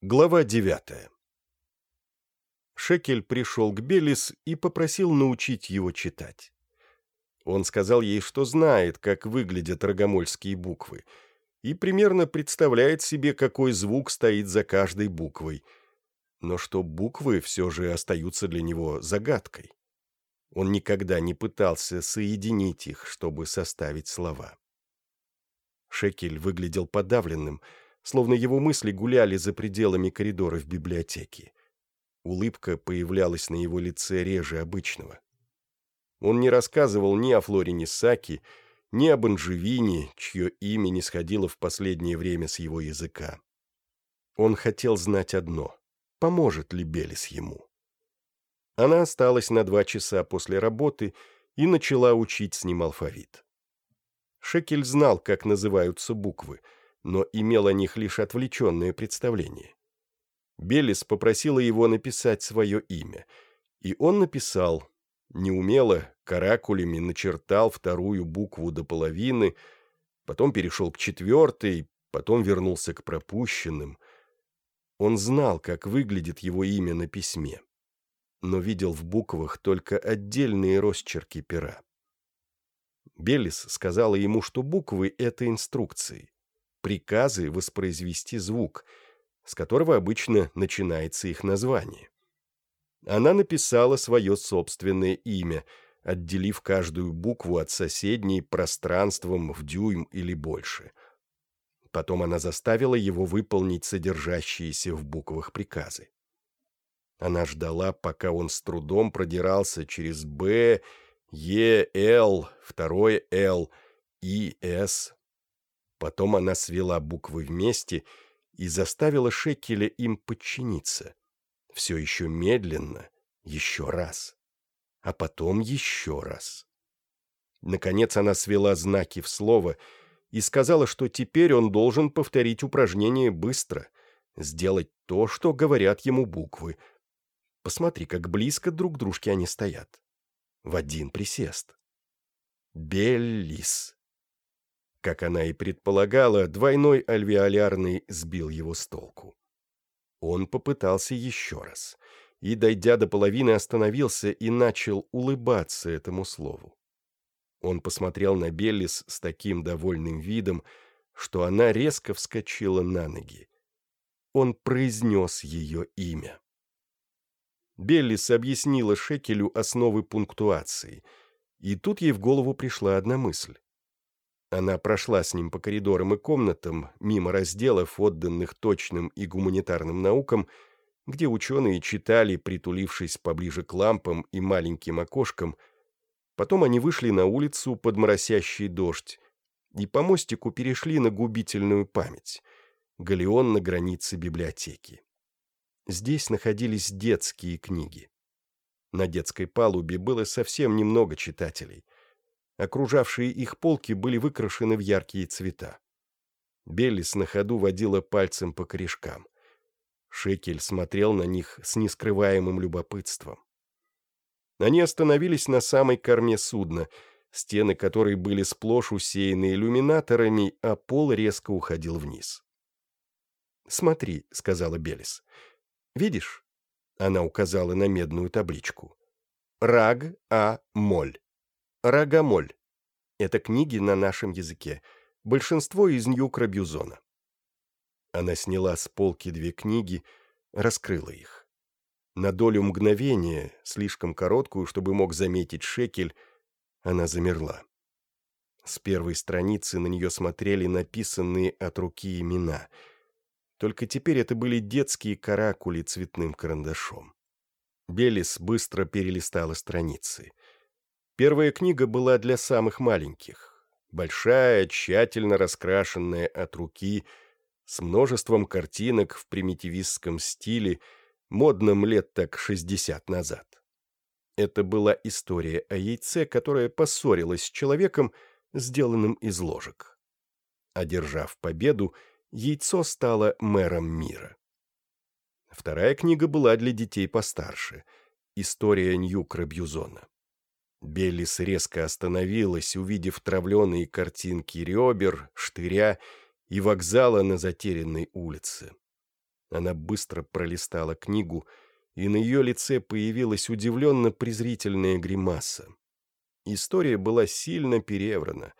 Глава девятая Шекель пришел к Белис и попросил научить его читать. Он сказал ей, что знает, как выглядят рогомольские буквы, и примерно представляет себе, какой звук стоит за каждой буквой, но что буквы все же остаются для него загадкой. Он никогда не пытался соединить их, чтобы составить слова. Шекель выглядел подавленным, словно его мысли гуляли за пределами коридора в библиотеке. Улыбка появлялась на его лице реже обычного. Он не рассказывал ни о Флорине Саки, ни об Анжевине, чье имя не сходило в последнее время с его языка. Он хотел знать одно — поможет ли Белис ему. Она осталась на два часа после работы и начала учить с ним алфавит. Шекель знал, как называются буквы, но имел о них лишь отвлеченное представление. Белис попросила его написать свое имя, и он написал, неумело, каракулями начертал вторую букву до половины, потом перешел к четвертой, потом вернулся к пропущенным. Он знал, как выглядит его имя на письме, но видел в буквах только отдельные росчерки пера. Белис сказала ему, что буквы — это инструкции, приказы воспроизвести звук, с которого обычно начинается их название. Она написала свое собственное имя, отделив каждую букву от соседней пространством в дюйм или больше. Потом она заставила его выполнить содержащиеся в буквах приказы. Она ждала, пока он с трудом продирался через «Б», Е, Л, второе Л, И, С. Потом она свела буквы вместе и заставила Шекеля им подчиниться. Все еще медленно, еще раз. А потом еще раз. Наконец она свела знаки в слово и сказала, что теперь он должен повторить упражнение быстро, сделать то, что говорят ему буквы. Посмотри, как близко друг к дружке они стоят в один присест. Беллис. Как она и предполагала, двойной альвеолярный сбил его с толку. Он попытался еще раз, и, дойдя до половины, остановился и начал улыбаться этому слову. Он посмотрел на Беллис с таким довольным видом, что она резко вскочила на ноги. Он произнес ее имя. Беллис объяснила Шекелю основы пунктуации, и тут ей в голову пришла одна мысль. Она прошла с ним по коридорам и комнатам, мимо разделов, отданных точным и гуманитарным наукам, где ученые читали, притулившись поближе к лампам и маленьким окошкам. Потом они вышли на улицу под моросящий дождь и по мостику перешли на губительную память — галеон на границе библиотеки. Здесь находились детские книги. На детской палубе было совсем немного читателей. Окружавшие их полки были выкрашены в яркие цвета. Беллис на ходу водила пальцем по корешкам. Шекель смотрел на них с нескрываемым любопытством. Они остановились на самой корме судна, стены которой были сплошь усеяны иллюминаторами, а пол резко уходил вниз. «Смотри», — сказала Белис, — Видишь?» Она указала на медную табличку. «Раг А Моль». «Рагомоль». Это книги на нашем языке. Большинство из Нью-Крабюзона. Она сняла с полки две книги, раскрыла их. На долю мгновения, слишком короткую, чтобы мог заметить Шекель, она замерла. С первой страницы на нее смотрели написанные от руки имена — только теперь это были детские каракули цветным карандашом. Белис быстро перелистала страницы. Первая книга была для самых маленьких. Большая, тщательно раскрашенная от руки, с множеством картинок в примитивистском стиле, модном лет так 60 назад. Это была история о яйце, которое поссорилось с человеком, сделанным из ложек. Одержав победу, яйцо стало мэром мира. Вторая книга была для детей постарше «История Нью-Крабьюзона». Беллис резко остановилась, увидев травленые картинки ребер, штыря и вокзала на затерянной улице. Она быстро пролистала книгу, и на ее лице появилась удивленно-презрительная гримаса. История была сильно переврана.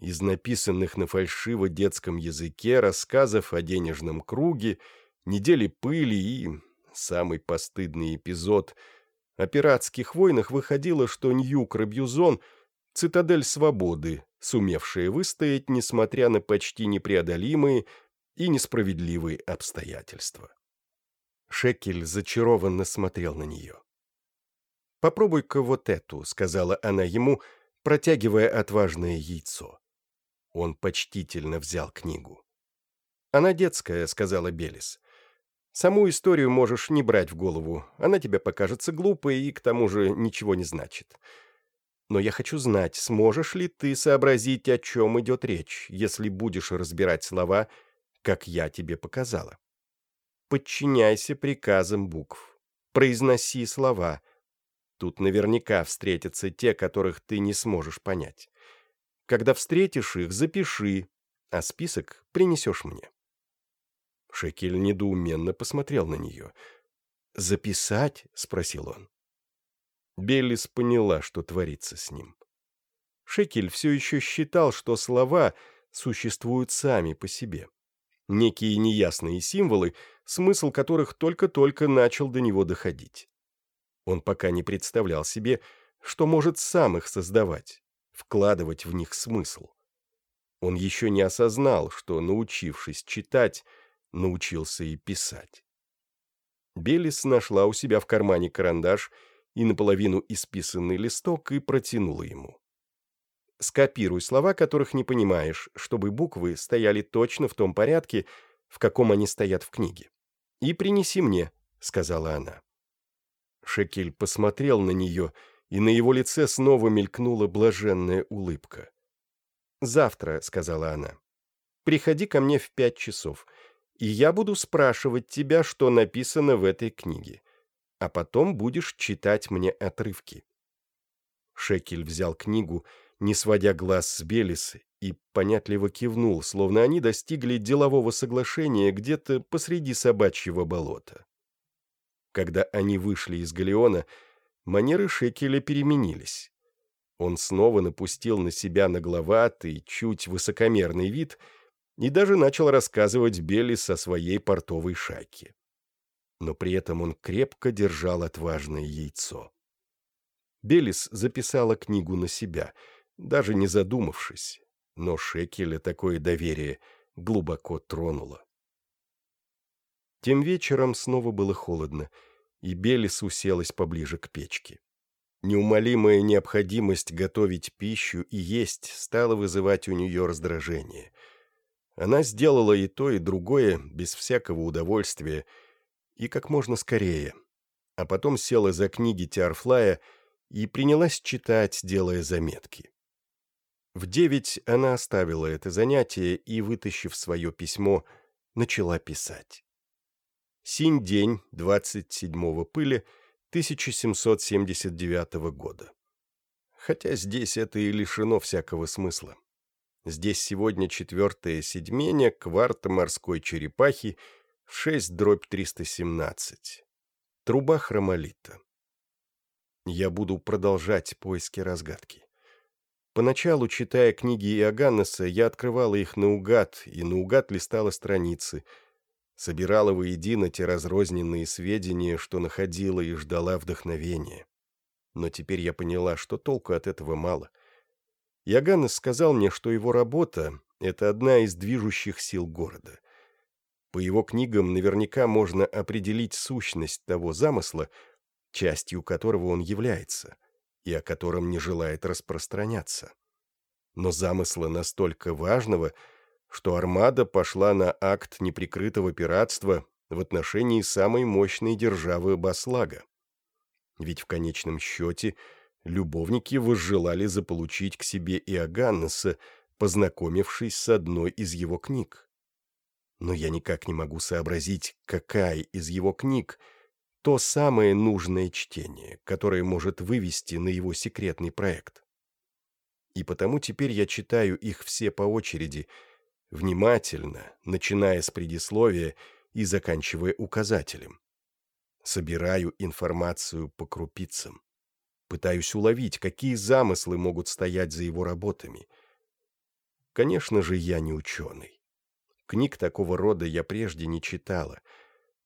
Из написанных на фальшиво детском языке рассказов о денежном круге, недели пыли и, самый постыдный эпизод, о пиратских войнах выходило, что Ньюк-Рабьюзон — цитадель свободы, сумевшая выстоять, несмотря на почти непреодолимые и несправедливые обстоятельства. Шекель зачарованно смотрел на нее. «Попробуй-ка вот эту», — сказала она ему, протягивая отважное яйцо. Он почтительно взял книгу. «Она детская», — сказала Белис. «Саму историю можешь не брать в голову. Она тебе покажется глупой и, к тому же, ничего не значит. Но я хочу знать, сможешь ли ты сообразить, о чем идет речь, если будешь разбирать слова, как я тебе показала. Подчиняйся приказам букв. Произноси слова. Тут наверняка встретятся те, которых ты не сможешь понять. Когда встретишь их, запиши, а список принесешь мне. Шекель недоуменно посмотрел на нее. «Записать?» — спросил он. Беллис поняла, что творится с ним. Шекель все еще считал, что слова существуют сами по себе. Некие неясные символы, смысл которых только-только начал до него доходить. Он пока не представлял себе, что может сам их создавать, вкладывать в них смысл. Он еще не осознал, что, научившись читать, научился и писать. Белис нашла у себя в кармане карандаш и наполовину исписанный листок и протянула ему. Скопируй слова, которых не понимаешь, чтобы буквы стояли точно в том порядке, в каком они стоят в книге. И принеси мне, — сказала она. Шекель посмотрел на нее, и на его лице снова мелькнула блаженная улыбка. «Завтра», — сказала она, — «приходи ко мне в пять часов, и я буду спрашивать тебя, что написано в этой книге а потом будешь читать мне отрывки». Шекель взял книгу, не сводя глаз с Белис, и понятливо кивнул, словно они достигли делового соглашения где-то посреди собачьего болота. Когда они вышли из галеона, манеры Шекеля переменились. Он снова напустил на себя нагловатый, чуть высокомерный вид и даже начал рассказывать Белис о своей портовой шайке но при этом он крепко держал отважное яйцо. Белис записала книгу на себя, даже не задумавшись, но Шекеля такое доверие глубоко тронуло. Тем вечером снова было холодно, и Белис уселась поближе к печке. Неумолимая необходимость готовить пищу и есть стала вызывать у нее раздражение. Она сделала и то, и другое без всякого удовольствия, и как можно скорее. А потом села за книги Тиарфлая и принялась читать, делая заметки. В девять она оставила это занятие и, вытащив свое письмо, начала писать. Синь день 27-го пыли 1779 года. Хотя здесь это и лишено всякого смысла. Здесь сегодня четвертое седьмение кварта морской черепахи — 6 дробь 317. Труба хромолита. Я буду продолжать поиски разгадки. Поначалу, читая книги Иоганнеса, я открывала их наугад и наугад листала страницы, собирала воедино те разрозненные сведения, что находила и ждала вдохновения. Но теперь я поняла, что толку от этого мало. Иоганнес сказал мне, что его работа — это одна из движущих сил города — по его книгам наверняка можно определить сущность того замысла, частью которого он является, и о котором не желает распространяться. Но замысла настолько важного, что армада пошла на акт неприкрытого пиратства в отношении самой мощной державы Баслага. Ведь в конечном счете любовники возжелали заполучить к себе Иоганнеса, познакомившись с одной из его книг но я никак не могу сообразить, какая из его книг то самое нужное чтение, которое может вывести на его секретный проект. И потому теперь я читаю их все по очереди, внимательно, начиная с предисловия и заканчивая указателем. Собираю информацию по крупицам. Пытаюсь уловить, какие замыслы могут стоять за его работами. Конечно же, я не ученый. Книг такого рода я прежде не читала.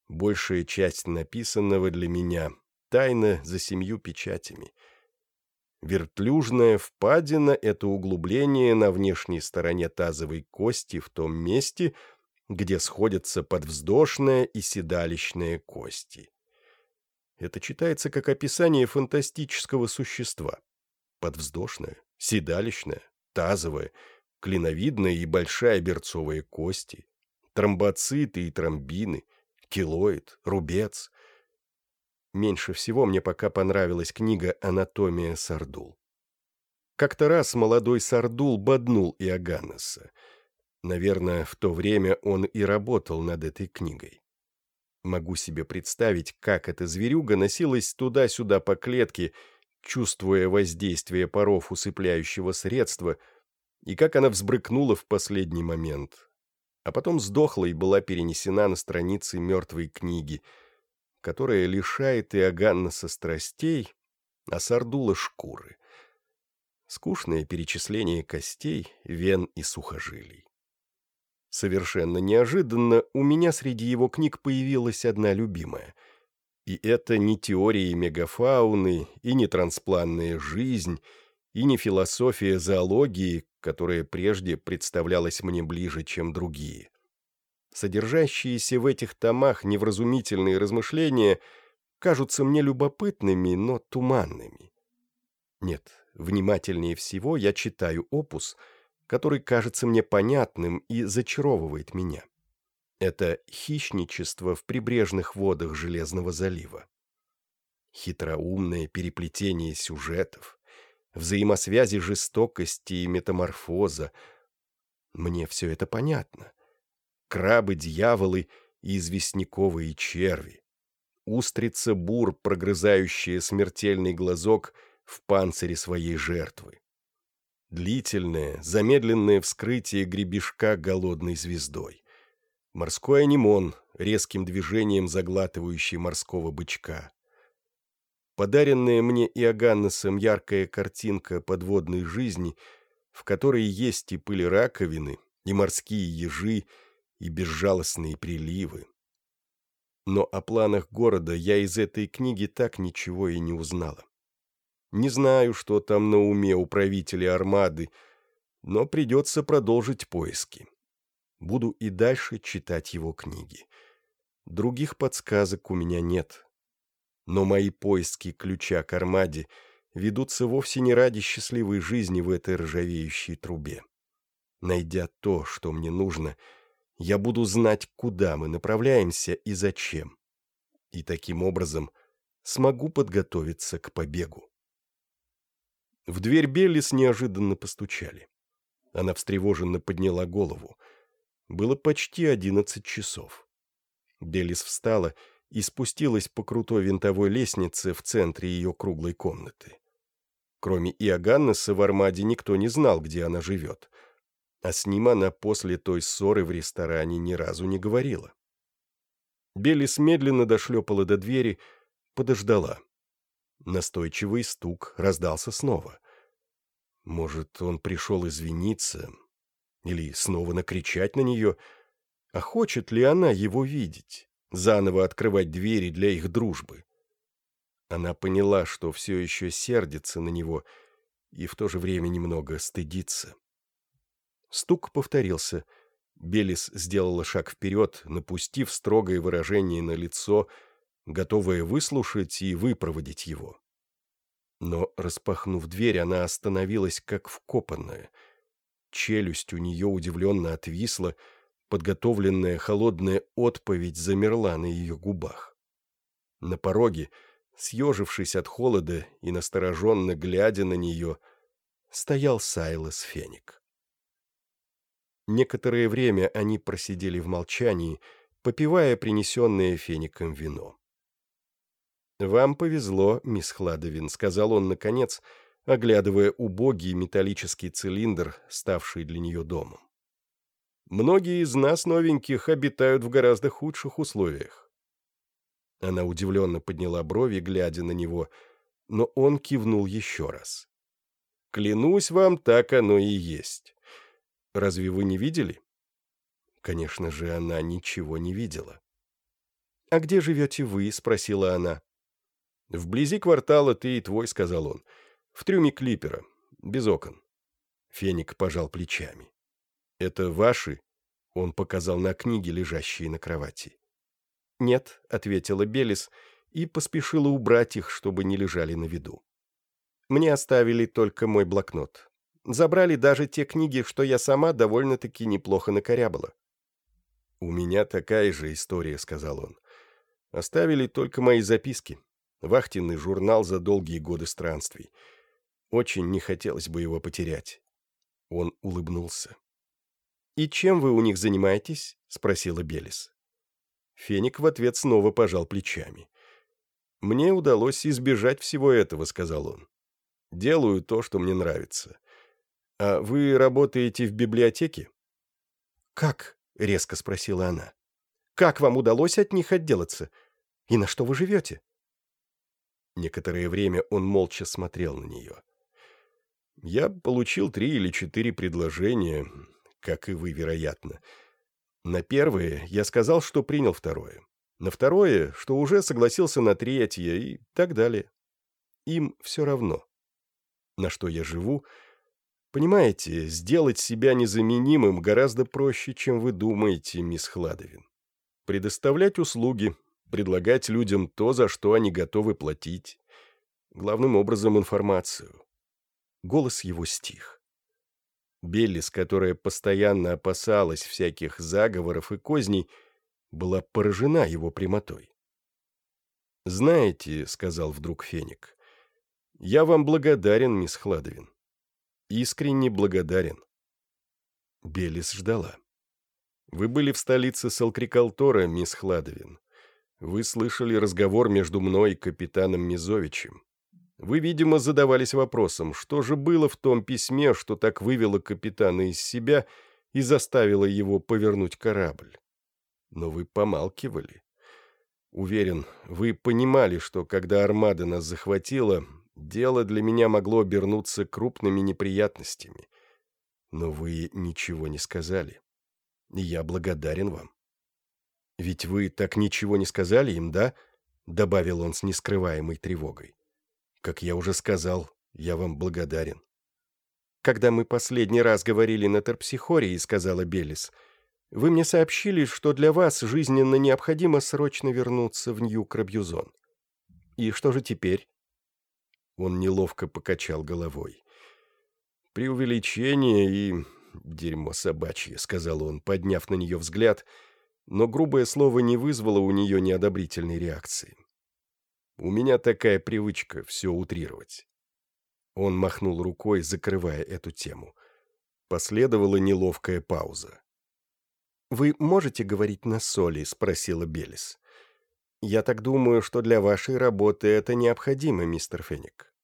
Большая часть написанного для меня — тайна за семью печатями. Вертлюжная впадина — это углубление на внешней стороне тазовой кости в том месте, где сходятся подвздошная и седалищная кости. Это читается как описание фантастического существа. Подвздошная, седалищная, тазовая, клиновидная и большая берцовая кости, тромбоциты и тромбины, килоид, рубец. Меньше всего мне пока понравилась книга «Анатомия Сардул». Как-то раз молодой Сардул боднул Иоганнеса. Наверное, в то время он и работал над этой книгой. Могу себе представить, как эта зверюга носилась туда-сюда по клетке, чувствуя воздействие паров усыпляющего средства, и как она взбрыкнула в последний момент. А потом сдохла и была перенесена на страницы мертвой книги, которая лишает Иоганна со страстей, а Сардула шкуры. Скучное перечисление костей, вен и сухожилий. Совершенно неожиданно у меня среди его книг появилась одна любимая. И это не теории мегафауны, и не транспланная жизнь, и не философия зоологии, которая прежде представлялась мне ближе, чем другие. Содержащиеся в этих томах невразумительные размышления кажутся мне любопытными, но туманными. Нет, внимательнее всего я читаю опус — который кажется мне понятным и зачаровывает меня. Это хищничество в прибрежных водах Железного залива. Хитроумное переплетение сюжетов, взаимосвязи жестокости и метаморфоза. Мне все это понятно. Крабы, дьяволы и известняковые черви. Устрица бур, прогрызающая смертельный глазок в панцире своей жертвы. Длительное, замедленное вскрытие гребешка голодной звездой. Морской анимон, резким движением заглатывающий морского бычка. Подаренная мне Иоганнесом яркая картинка подводной жизни, в которой есть и пыли раковины, и морские ежи, и безжалостные приливы. Но о планах города я из этой книги так ничего и не узнала. Не знаю, что там на уме у правителя армады, но придется продолжить поиски. Буду и дальше читать его книги. Других подсказок у меня нет. Но мои поиски ключа к армаде ведутся вовсе не ради счастливой жизни в этой ржавеющей трубе. Найдя то, что мне нужно, я буду знать, куда мы направляемся и зачем. И таким образом смогу подготовиться к побегу. В дверь Беллис неожиданно постучали. Она встревоженно подняла голову. Было почти одиннадцать часов. Беллис встала и спустилась по крутой винтовой лестнице в центре ее круглой комнаты. Кроме Иоганнеса в Армаде никто не знал, где она живет. А с ним она после той ссоры в ресторане ни разу не говорила. Беллис медленно дошлепала до двери, подождала. Настойчивый стук раздался снова. Может, он пришел извиниться или снова накричать на нее? А хочет ли она его видеть, заново открывать двери для их дружбы? Она поняла, что все еще сердится на него и в то же время немного стыдится. Стук повторился. Белис сделала шаг вперед, напустив строгое выражение на лицо, готовая выслушать и выпроводить его. Но, распахнув дверь, она остановилась как вкопанная. Челюсть у нее удивленно отвисла, подготовленная холодная отповедь замерла на ее губах. На пороге, съежившись от холода и настороженно глядя на нее, стоял Сайлос Феник. Некоторое время они просидели в молчании, попивая принесенное Феником вино. «Вам повезло, мисс Хладовин», — сказал он, наконец, оглядывая убогий металлический цилиндр, ставший для нее домом. Многие из нас, новеньких, обитают в гораздо худших условиях. Она удивленно подняла брови, глядя на него, но он кивнул еще раз. «Клянусь вам, так оно и есть. Разве вы не видели?» Конечно же, она ничего не видела. «А где живете вы?» — спросила она. «Вблизи квартала ты и твой», — сказал он. «В трюме клипера, без окон». Феник пожал плечами. «Это ваши?» — он показал на книги, лежащие на кровати. «Нет», — ответила Белис и поспешила убрать их, чтобы не лежали на виду. «Мне оставили только мой блокнот. Забрали даже те книги, что я сама довольно-таки неплохо накорябала». «У меня такая же история», — сказал он. «Оставили только мои записки. Вахтенный журнал за долгие годы странствий. Очень не хотелось бы его потерять». Он улыбнулся. «И чем вы у них занимаетесь?» — спросила Белис. Феник в ответ снова пожал плечами. «Мне удалось избежать всего этого», — сказал он. «Делаю то, что мне нравится. А вы работаете в библиотеке?» «Как?» — резко спросила она. «Как вам удалось от них отделаться? И на что вы живете?» Некоторое время он молча смотрел на нее. «Я получил три или четыре предложения, как и вы, вероятно. На первое я сказал, что принял второе. На второе, что уже согласился на третье и так далее. Им все равно. На что я живу — Понимаете, сделать себя незаменимым гораздо проще, чем вы думаете, мисс Хладовин. Предоставлять услуги, предлагать людям то, за что они готовы платить. Главным образом информацию. Голос его стих. Беллис, которая постоянно опасалась всяких заговоров и козней, была поражена его прямотой. «Знаете», — сказал вдруг Феник, — «я вам благодарен, мисс Хладовин искренне благодарен». Белис ждала. «Вы были в столице Салкрикалтора, мисс Хладовин. Вы слышали разговор между мной и капитаном Мизовичем. Вы, видимо, задавались вопросом, что же было в том письме, что так вывело капитана из себя и заставило его повернуть корабль. Но вы помалкивали. Уверен, вы понимали, что когда армада нас захватила, дело для меня могло обернуться крупными неприятностями. Но вы ничего не сказали. И я благодарен вам. Ведь вы так ничего не сказали им, да? Добавил он с нескрываемой тревогой. Как я уже сказал, я вам благодарен. Когда мы последний раз говорили на терпсихории, сказала Белис, вы мне сообщили, что для вас жизненно необходимо срочно вернуться в Нью-Крабьюзон. И что же теперь? Он неловко покачал головой. «Преувеличение и... дерьмо собачье», — сказал он, подняв на нее взгляд, но грубое слово не вызвало у нее неодобрительной реакции. «У меня такая привычка все утрировать». Он махнул рукой, закрывая эту тему. Последовала неловкая пауза. «Вы можете говорить на соли?» — спросила Белис. «Я так думаю, что для вашей работы это необходимо, мистер Феник».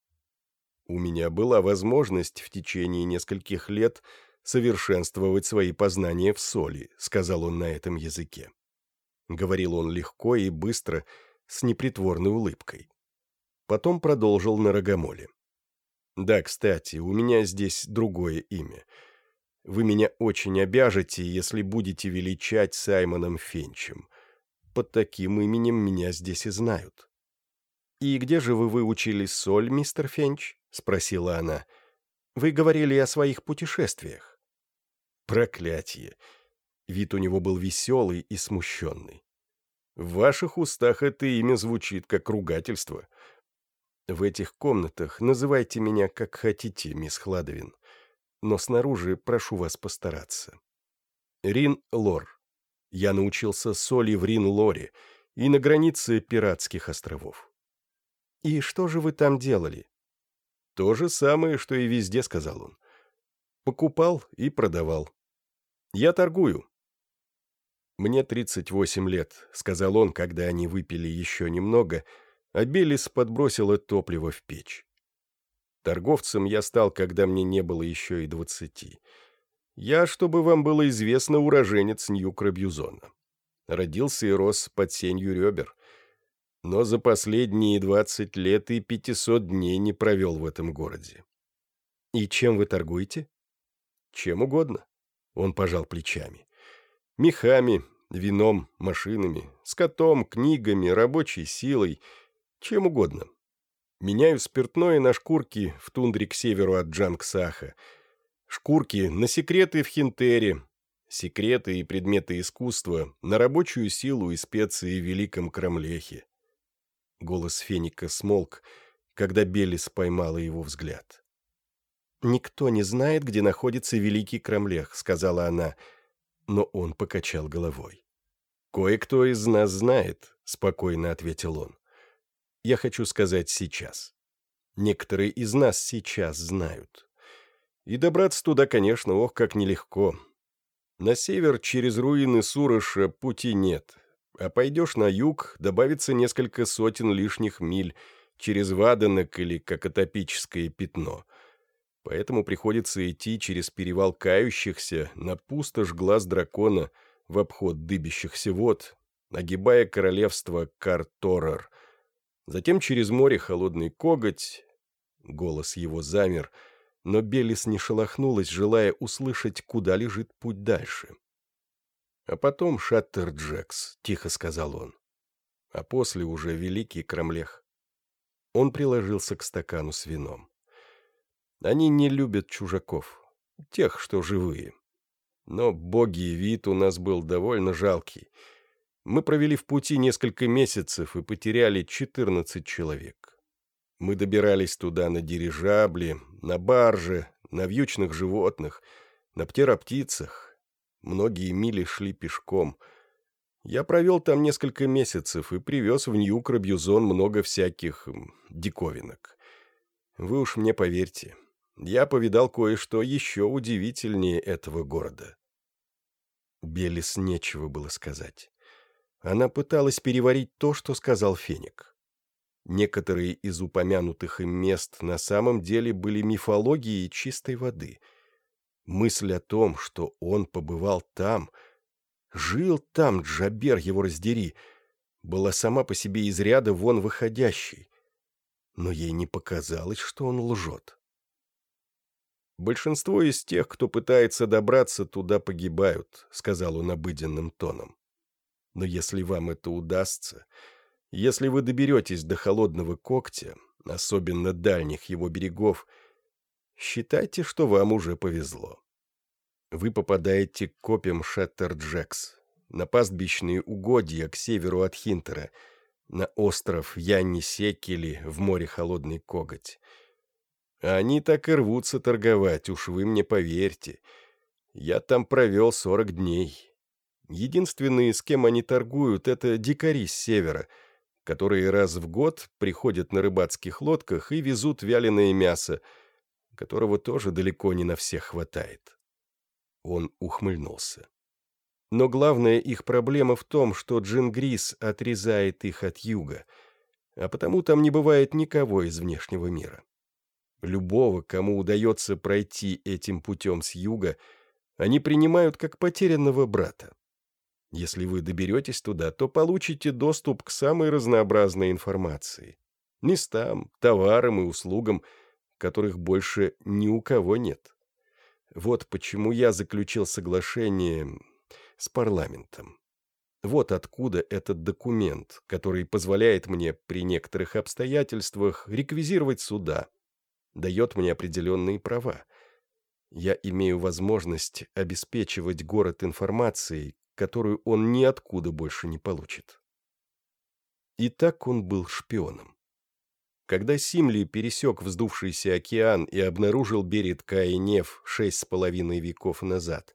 У меня была возможность в течение нескольких лет совершенствовать свои познания в соли, сказал он на этом языке. Говорил он легко и быстро, с непритворной улыбкой. Потом продолжил на рогомоле. «Да, кстати, у меня здесь другое имя. Вы меня очень обяжете, если будете величать Саймоном Фенчем. Под таким именем меня здесь и знают». «И где же вы выучили соль, мистер Фенч?» — спросила она. «Вы говорили о своих путешествиях». «Проклятие!» Вид у него был веселый и смущенный. «В ваших устах это имя звучит как ругательство. В этих комнатах называйте меня как хотите, мисс Хладовин, но снаружи прошу вас постараться. Рин-Лор. Я научился соли в Рин-Лоре и на границе пиратских островов». «И что же вы там делали?» «То же самое, что и везде», — сказал он. «Покупал и продавал. Я торгую». «Мне 38 лет», — сказал он, когда они выпили еще немного, а Белис подбросила топливо в печь. Торговцем я стал, когда мне не было еще и двадцати. Я, чтобы вам было известно, уроженец Нью-Крабьюзона. Родился и рос под сенью ребер. Но за последние двадцать лет и пятисот дней не провел в этом городе. И чем вы торгуете? Чем угодно. Он пожал плечами. Мехами, вином, машинами, скотом, книгами, рабочей силой, чем угодно. Меняю спиртное на шкурки в тундре к северу от Джангсаха, шкурки на секреты в Хинтере, секреты и предметы искусства на рабочую силу и специи в Великом Крамлехе. Голос Феника смолк, когда Белис поймала его взгляд. «Никто не знает, где находится Великий Крамлех», — сказала она, но он покачал головой. «Кое-кто из нас знает», — спокойно ответил он. «Я хочу сказать сейчас. Некоторые из нас сейчас знают. И добраться туда, конечно, ох, как нелегко. На север через руины Суроша пути нет, а пойдешь на юг, добавится несколько сотен лишних миль через Ваденок или Кокотопическое пятно — поэтому приходится идти через перевал кающихся на пустошь глаз дракона в обход дыбящихся вод, огибая королевство Карторер, затем через море холодный коготь. Голос его замер, но Белис не шелохнулась, желая услышать, куда лежит путь дальше. А потом Шаттер Джекс, тихо сказал он. А после уже великий Крамлех. Он приложился к стакану с вином. Они не любят чужаков, тех, что живые. Но боги и вид у нас был довольно жалкий. Мы провели в пути несколько месяцев и потеряли 14 человек. Мы добирались туда на дирижабле, на барже, на вьючных животных, на птероптицах. Многие мили шли пешком. Я провел там несколько месяцев и привез в Нью-Крабьюзон много всяких диковинок. Вы уж мне поверьте, я повидал кое-что еще удивительнее этого города. Белис нечего было сказать. Она пыталась переварить то, что сказал Феник. Некоторые из упомянутых им мест на самом деле были мифологией чистой воды. Мысль о том, что он побывал там, жил там, Джабер его раздери, была сама по себе из ряда вон выходящей. Но ей не показалось, что он лжет. «Большинство из тех, кто пытается добраться туда, погибают», — сказал он обыденным тоном. «Но если вам это удастся, если вы доберетесь до холодного когтя, особенно дальних его берегов, считайте, что вам уже повезло. Вы попадаете к копьям Шеттер-Джекс, на пастбищные угодья к северу от Хинтера, на остров Янни-Секели в море Холодный Коготь, они так и рвутся торговать, уж вы мне поверьте. Я там провел сорок дней. Единственные, с кем они торгуют, это дикари с севера, которые раз в год приходят на рыбацких лодках и везут вяленое мясо, которого тоже далеко не на всех хватает. Он ухмыльнулся. Но главная их проблема в том, что Джингрис отрезает их от юга, а потому там не бывает никого из внешнего мира. Любого, кому удается пройти этим путем с юга, они принимают как потерянного брата. Если вы доберетесь туда, то получите доступ к самой разнообразной информации. Местам, товарам и услугам, которых больше ни у кого нет. Вот почему я заключил соглашение с парламентом. Вот откуда этот документ, который позволяет мне при некоторых обстоятельствах реквизировать суда, дает мне определенные права. Я имею возможность обеспечивать город информацией, которую он ниоткуда больше не получит. И так он был шпионом. Когда Симли пересек вздувшийся океан и обнаружил берег Каинев шесть с половиной веков назад,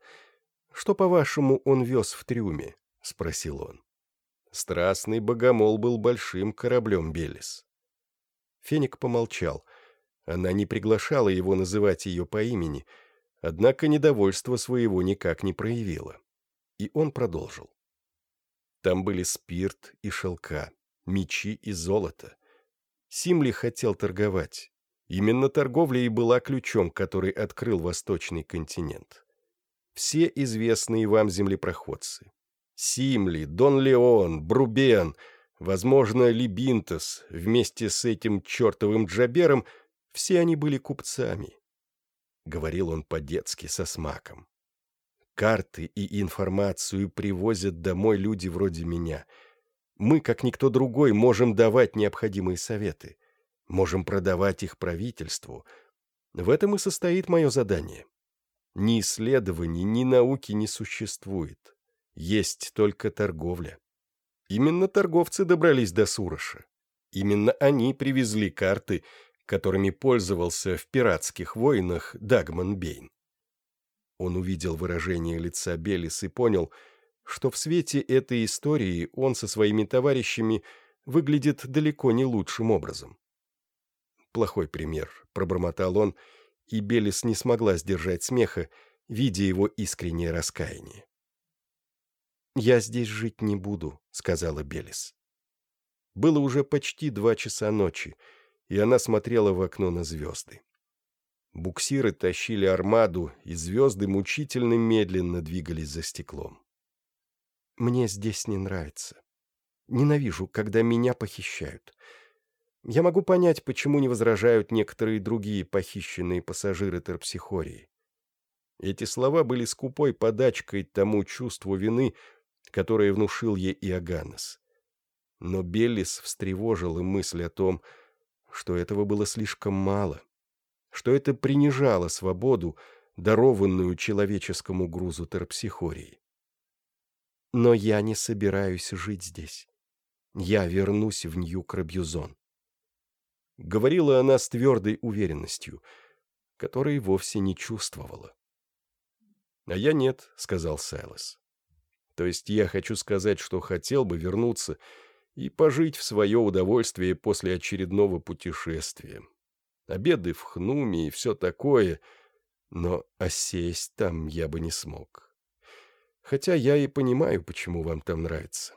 что, по-вашему, он вез в трюме? — спросил он. Страстный богомол был большим кораблем Белис. Феник помолчал — она не приглашала его называть ее по имени, однако недовольство своего никак не проявила. И он продолжил. Там были спирт и шелка, мечи и золото. Симли хотел торговать. Именно торговля и была ключом, который открыл восточный континент. все известные вам землепроходцы. Симли, Дон Леон, Брубен, возможно, Либинтос, вместе с этим чертовым Джабером, все они были купцами. Говорил он по-детски, со смаком. Карты и информацию привозят домой люди вроде меня. Мы, как никто другой, можем давать необходимые советы. Можем продавать их правительству. В этом и состоит мое задание. Ни исследований, ни науки не существует. Есть только торговля. Именно торговцы добрались до Суроша. Именно они привезли карты, которыми пользовался в пиратских войнах Дагман Бейн. Он увидел выражение лица Белис и понял, что в свете этой истории он со своими товарищами выглядит далеко не лучшим образом. «Плохой пример», — пробормотал он, — и Белис не смогла сдержать смеха, видя его искреннее раскаяние. «Я здесь жить не буду», — сказала Белис. Было уже почти два часа ночи, и она смотрела в окно на звезды. Буксиры тащили армаду, и звезды мучительно медленно двигались за стеклом. «Мне здесь не нравится. Ненавижу, когда меня похищают. Я могу понять, почему не возражают некоторые другие похищенные пассажиры терпсихории. Эти слова были скупой подачкой тому чувству вины, которое внушил ей Иоганнес. Но Беллис встревожила мысль о том, что этого было слишком мало, что это принижало свободу, дарованную человеческому грузу терпсихории. Но я не собираюсь жить здесь. Я вернусь в Нью-Крабьюзон. Говорила она с твердой уверенностью, которой вовсе не чувствовала. «А я нет», — сказал Сайлос. «То есть я хочу сказать, что хотел бы вернуться и пожить в свое удовольствие после очередного путешествия. Обеды в Хнуме и все такое, но осесть там я бы не смог. Хотя я и понимаю, почему вам там нравится.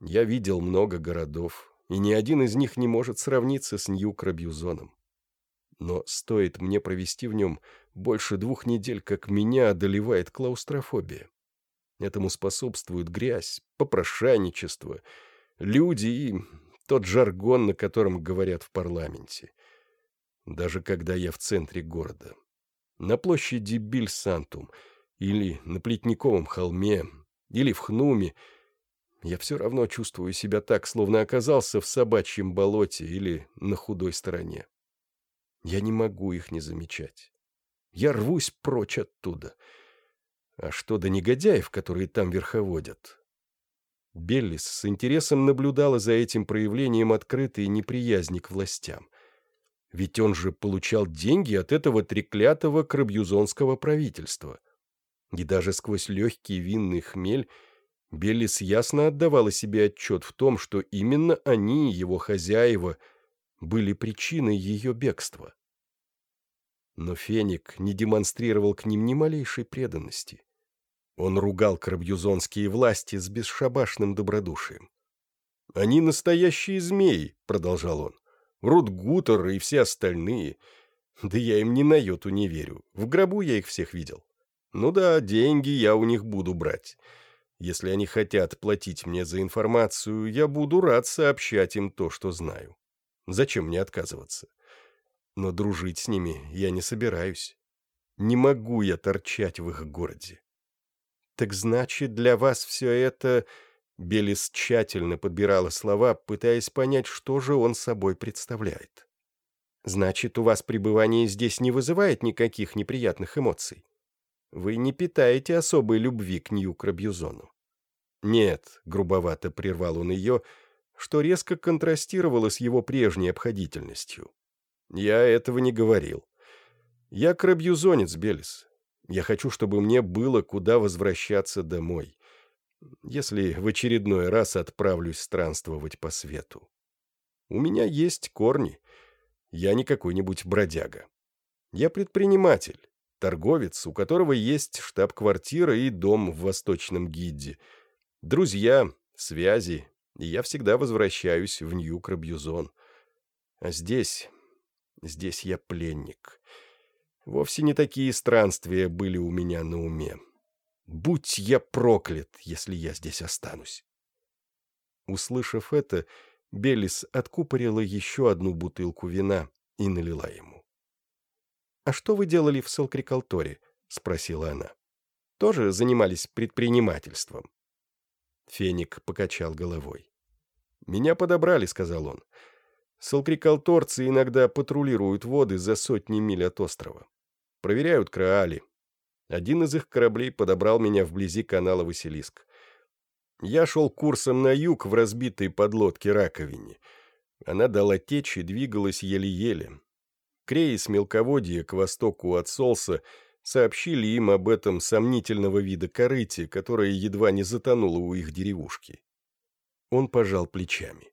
Я видел много городов, и ни один из них не может сравниться с Нью-Крабьюзоном. Но стоит мне провести в нем больше двух недель, как меня одолевает клаустрофобия. Этому способствует грязь, попрошайничество, люди и тот жаргон, на котором говорят в парламенте. Даже когда я в центре города. На площади Биль-Сантум, или на Плетниковом холме, или в Хнуме — я все равно чувствую себя так, словно оказался в собачьем болоте или на худой стороне. Я не могу их не замечать. Я рвусь прочь оттуда. А что до негодяев, которые там верховодят? Беллис с интересом наблюдала за этим проявлением открытой неприязни к властям. Ведь он же получал деньги от этого треклятого кробюзонского правительства. И даже сквозь легкий винный хмель Беллис ясно отдавала себе отчет в том, что именно они, его хозяева, были причиной ее бегства. Но Феник не демонстрировал к ним ни малейшей преданности. Он ругал крабьюзонские власти с бесшабашным добродушием. «Они настоящие змеи», — продолжал он. «Рудгутер и все остальные. Да я им ни на йоту не верю. В гробу я их всех видел. Ну да, деньги я у них буду брать. Если они хотят платить мне за информацию, я буду рад сообщать им то, что знаю. Зачем мне отказываться? Но дружить с ними я не собираюсь. Не могу я торчать в их городе. Так значит, для вас все это... Белис тщательно подбирала слова, пытаясь понять, что же он собой представляет. Значит, у вас пребывание здесь не вызывает никаких неприятных эмоций? Вы не питаете особой любви к Нью-Крабьюзону. Нет, грубовато прервал он ее, что резко контрастировало с его прежней обходительностью. Я этого не говорил. Я крабьюзонец, Белис. Я хочу, чтобы мне было куда возвращаться домой, если в очередной раз отправлюсь странствовать по свету. У меня есть корни. Я не какой-нибудь бродяга. Я предприниматель, торговец, у которого есть штаб-квартира и дом в Восточном Гидде, друзья, связи, и я всегда возвращаюсь в Нью-Крабьюзон. А здесь... здесь я пленник. Вовсе не такие странствия были у меня на уме. Будь я проклят, если я здесь останусь. Услышав это, Белис откупорила еще одну бутылку вина и налила ему. «А что вы делали в Салкрикалторе?» — спросила она. «Тоже занимались предпринимательством?» Феник покачал головой. «Меня подобрали», — сказал он. «Салкрикалторцы иногда патрулируют воды за сотни миль от острова. Проверяют Краали. Один из их кораблей подобрал меня вблизи канала Василиск. Я шел курсом на юг в разбитой подлодке раковине. Она дала течь и двигалась еле-еле. Креи с мелководья к востоку от Солса сообщили им об этом сомнительного вида корыте, которое едва не затонуло у их деревушки. Он пожал плечами.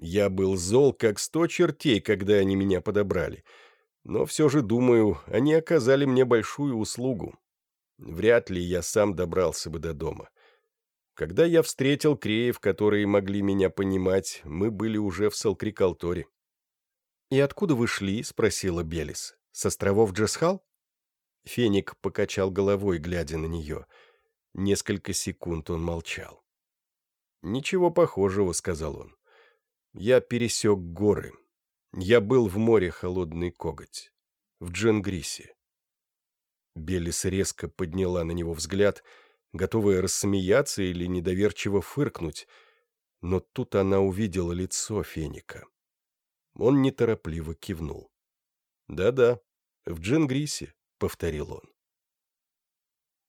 Я был зол, как сто чертей, когда они меня подобрали. Но все же, думаю, они оказали мне большую услугу. Вряд ли я сам добрался бы до дома. Когда я встретил креев, которые могли меня понимать, мы были уже в Салкрикалторе. «И откуда вы шли?» — спросила Белис. «С островов Джесхал?» Феник покачал головой, глядя на нее. Несколько секунд он молчал. «Ничего похожего», — сказал он. «Я пересек горы. Я был в море холодный коготь. В Дженгрисе». Белис резко подняла на него взгляд — готовая рассмеяться или недоверчиво фыркнуть, но тут она увидела лицо Феника. Он неторопливо кивнул. «Да-да, в Джингрисе», — повторил он.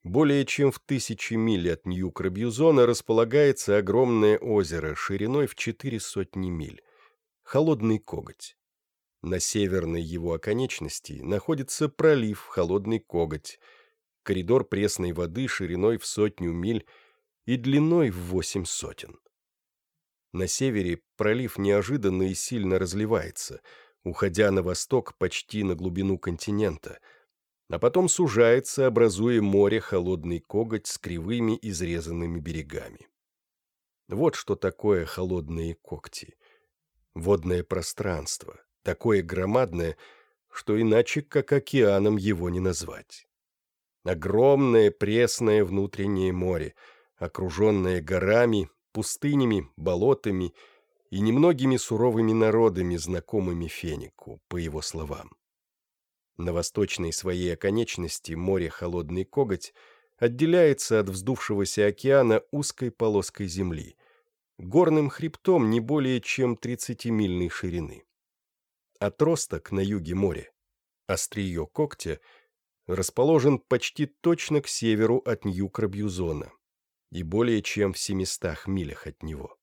Более чем в тысячи миль от Нью-Крабьюзона располагается огромное озеро шириной в четыре сотни миль. Холодный коготь. На северной его оконечности находится пролив Холодный коготь — коридор пресной воды шириной в сотню миль и длиной в восемь сотен. На севере пролив неожиданно и сильно разливается, уходя на восток почти на глубину континента, а потом сужается, образуя море холодный коготь с кривыми изрезанными берегами. Вот что такое холодные когти. Водное пространство, такое громадное, что иначе как океаном его не назвать. Огромное пресное внутреннее море, окруженное горами, пустынями, болотами и немногими суровыми народами, знакомыми Фенику, по его словам. На восточной своей оконечности море Холодный Коготь отделяется от вздувшегося океана узкой полоской земли, горным хребтом не более чем 30-мильной ширины. Отросток на юге моря, острие когтя — расположен почти точно к северу от Нью-Крабьюзона и более чем в 700 милях от него.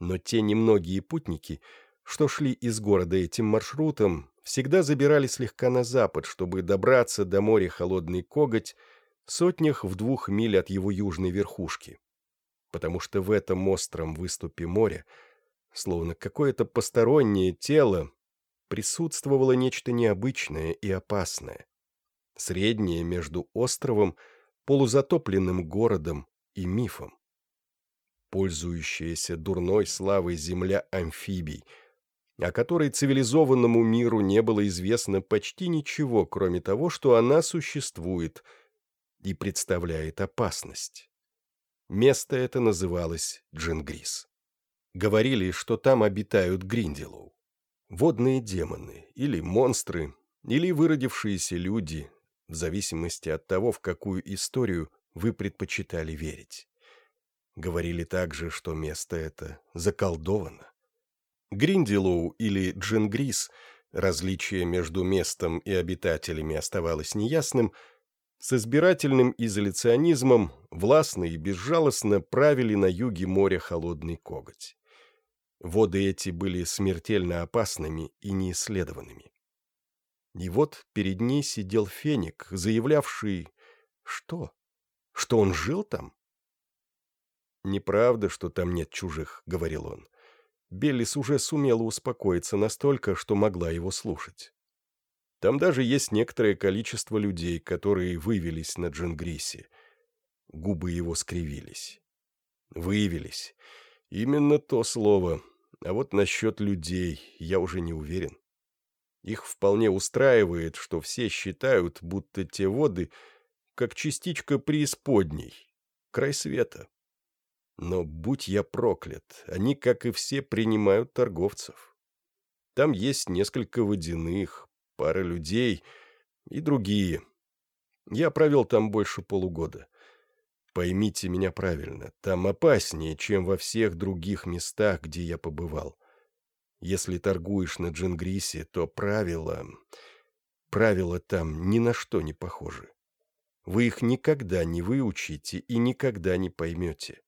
Но те немногие путники, что шли из города этим маршрутом, всегда забирали слегка на запад, чтобы добраться до моря Холодный Коготь сотнях в двух миль от его южной верхушки, потому что в этом остром выступе моря, словно какое-то постороннее тело, присутствовало нечто необычное и опасное среднее между островом, полузатопленным городом и мифом. Пользующаяся дурной славой земля амфибий, о которой цивилизованному миру не было известно почти ничего, кроме того, что она существует и представляет опасность. Место это называлось Джингрис. Говорили, что там обитают Гринделоу. Водные демоны, или монстры, или выродившиеся люди, в зависимости от того, в какую историю вы предпочитали верить. Говорили также, что место это заколдовано. Гринделоу или Джингрис, различие между местом и обитателями оставалось неясным, с избирательным изоляционизмом властно и безжалостно правили на юге моря холодный коготь. Воды эти были смертельно опасными и неисследованными. И вот перед ней сидел феник, заявлявший... Что? Что он жил там? «Неправда, что там нет чужих», — говорил он. Беллис уже сумела успокоиться настолько, что могла его слушать. Там даже есть некоторое количество людей, которые вывелись на Джингрисе. Губы его скривились. «Выявились. Именно то слово. А вот насчет людей я уже не уверен». Их вполне устраивает, что все считают, будто те воды как частичка преисподней, край света. Но будь я проклят, они, как и все, принимают торговцев. Там есть несколько водяных, пара людей и другие. Я провел там больше полугода. Поймите меня правильно, там опаснее, чем во всех других местах, где я побывал. Если торгуешь на Джингрисе, то правила... Правила там ни на что не похожи. Вы их никогда не выучите и никогда не поймете.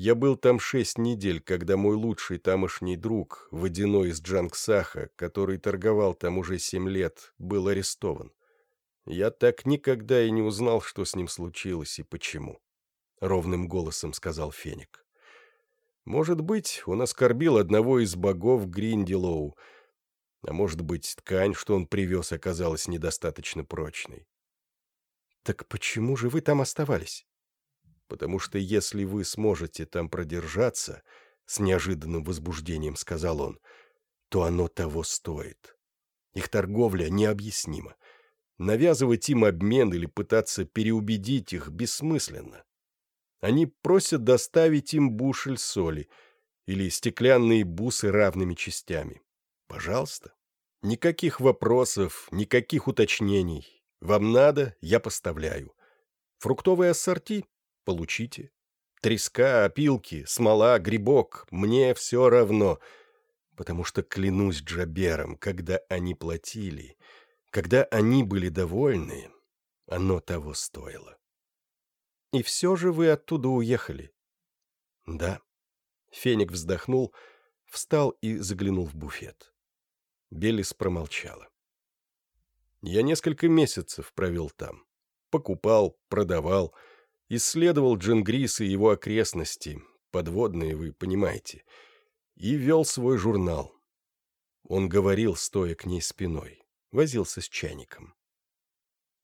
Я был там шесть недель, когда мой лучший тамошний друг, водяной из Джангсаха, который торговал там уже семь лет, был арестован. Я так никогда и не узнал, что с ним случилось и почему. Ровным голосом сказал Феник. Может быть, он оскорбил одного из богов Гриндилоу, а может быть, ткань, что он привез, оказалась недостаточно прочной. «Так почему же вы там оставались?» Потому что если вы сможете там продержаться, — с неожиданным возбуждением сказал он, — то оно того стоит. Их торговля необъяснима. Навязывать им обмен или пытаться переубедить их бессмысленно. Они просят доставить им бушель соли или стеклянные бусы равными частями. Пожалуйста. Никаких вопросов, никаких уточнений. Вам надо, я поставляю. Фруктовые ассорти Получите. Треска, опилки, смола, грибок — мне все равно. Потому что, клянусь Джабером, когда они платили, когда они были довольны, оно того стоило. И все же вы оттуда уехали. Да. Феник вздохнул, встал и заглянул в буфет. Белис промолчала. Я несколько месяцев провел там. Покупал, продавал — исследовал Джингрис и его окрестности, подводные, вы понимаете, и вел свой журнал. Он говорил, стоя к ней спиной, возился с чайником.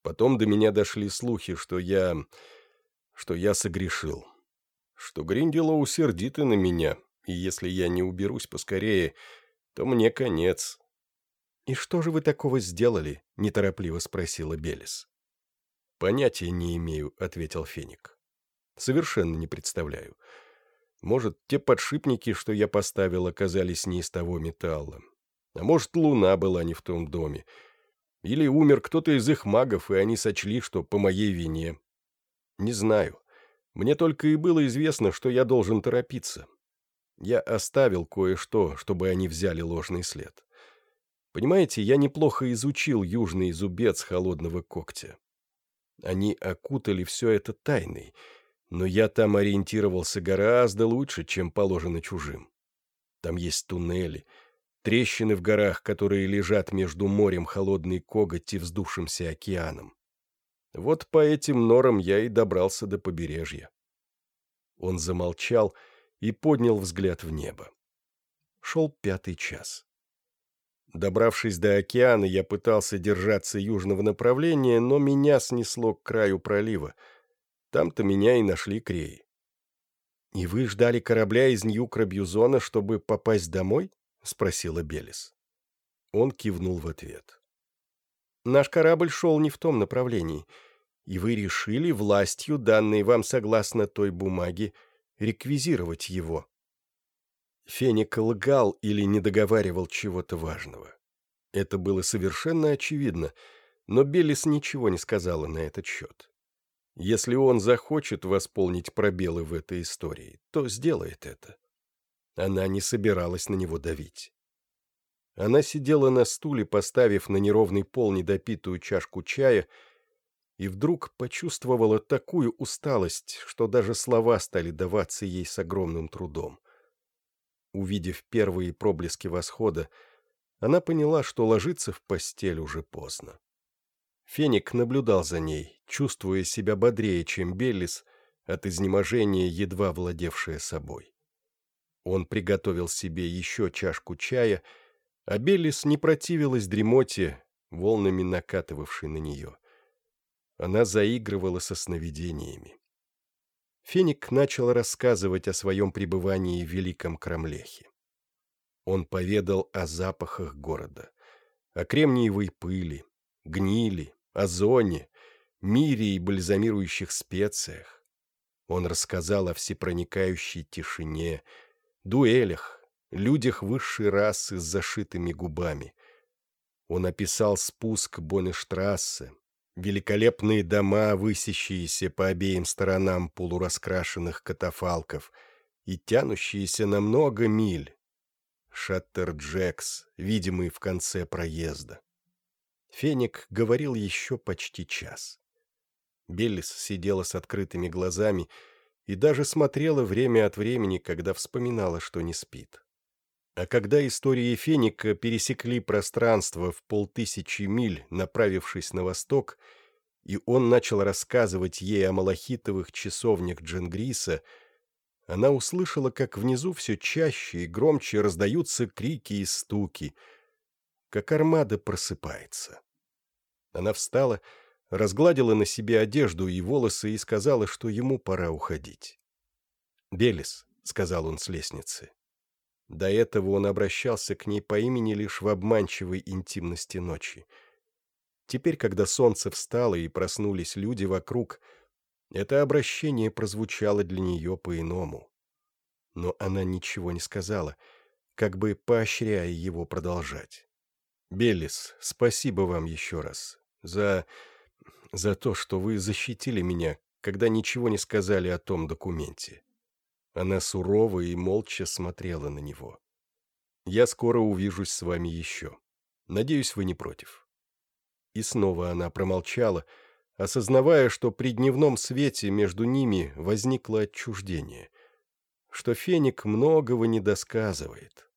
Потом до меня дошли слухи, что я... что я согрешил. Что Гринделоу сердиты на меня, и если я не уберусь поскорее, то мне конец. «И что же вы такого сделали?» — неторопливо спросила Белис. «Понятия не имею», — ответил Феник. «Совершенно не представляю. Может, те подшипники, что я поставил, оказались не из того металла. А может, луна была не в том доме. Или умер кто-то из их магов, и они сочли, что по моей вине. Не знаю. Мне только и было известно, что я должен торопиться. Я оставил кое-что, чтобы они взяли ложный след. Понимаете, я неплохо изучил южный зубец холодного когтя. Они окутали все это тайной, но я там ориентировался гораздо лучше, чем положено чужим. Там есть туннели, трещины в горах, которые лежат между морем холодной коготь и вздувшимся океаном. Вот по этим норам я и добрался до побережья. Он замолчал и поднял взгляд в небо. Шел пятый час. Добравшись до океана, я пытался держаться южного направления, но меня снесло к краю пролива. Там-то меня и нашли креи. «И вы ждали корабля из Нью-Крабьюзона, чтобы попасть домой?» — спросила Белис. Он кивнул в ответ. «Наш корабль шел не в том направлении, и вы решили властью, данной вам согласно той бумаге, реквизировать его». Феник лгал или не договаривал чего-то важного. Это было совершенно очевидно, но Белис ничего не сказала на этот счет. Если он захочет восполнить пробелы в этой истории, то сделает это. Она не собиралась на него давить. Она сидела на стуле, поставив на неровный пол недопитую чашку чая, и вдруг почувствовала такую усталость, что даже слова стали даваться ей с огромным трудом. Увидев первые проблески восхода, она поняла, что ложиться в постель уже поздно. Фенек наблюдал за ней, чувствуя себя бодрее, чем Беллис, от изнеможения, едва владевшая собой. Он приготовил себе еще чашку чая, а Беллис не противилась дремоте, волнами накатывавшей на нее. Она заигрывала со сновидениями. Фенек начал рассказывать о своем пребывании в Великом Кромлехе. Он поведал о запахах города, о кремниевой пыли, гнили, озоне, мире и бальзамирующих специях. Он рассказал о всепроникающей тишине, дуэлях, людях высшей расы с зашитыми губами. Он описал спуск Боннештрассе, великолепные дома, высящиеся по обеим сторонам полураскрашенных катафалков и тянущиеся на много миль. Шаттер-Джекс, видимый в конце проезда. Феник говорил еще почти час. Беллис сидела с открытыми глазами и даже смотрела время от времени, когда вспоминала, что не спит. А когда истории Феника пересекли пространство в полтысячи миль, направившись на восток, и он начал рассказывать ей о малахитовых часовнях Дженгриса, она услышала, как внизу все чаще и громче раздаются крики и стуки, как армада просыпается. Она встала, разгладила на себе одежду и волосы и сказала, что ему пора уходить. «Белис», — сказал он с лестницы, до этого он обращался к ней по имени лишь в обманчивой интимности ночи. Теперь, когда солнце встало и проснулись люди вокруг, это обращение прозвучало для нее по-иному. Но она ничего не сказала, как бы поощряя его продолжать. «Беллис, спасибо вам еще раз. За... за то, что вы защитили меня, когда ничего не сказали о том документе. Она сурово и молча смотрела на него. «Я скоро увижусь с вами еще. Надеюсь, вы не против». И снова она промолчала, осознавая, что при дневном свете между ними возникло отчуждение, что Феник многого не досказывает.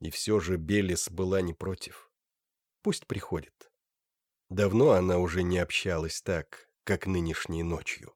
И все же Белис была не против. Пусть приходит. Давно она уже не общалась так, как нынешней ночью.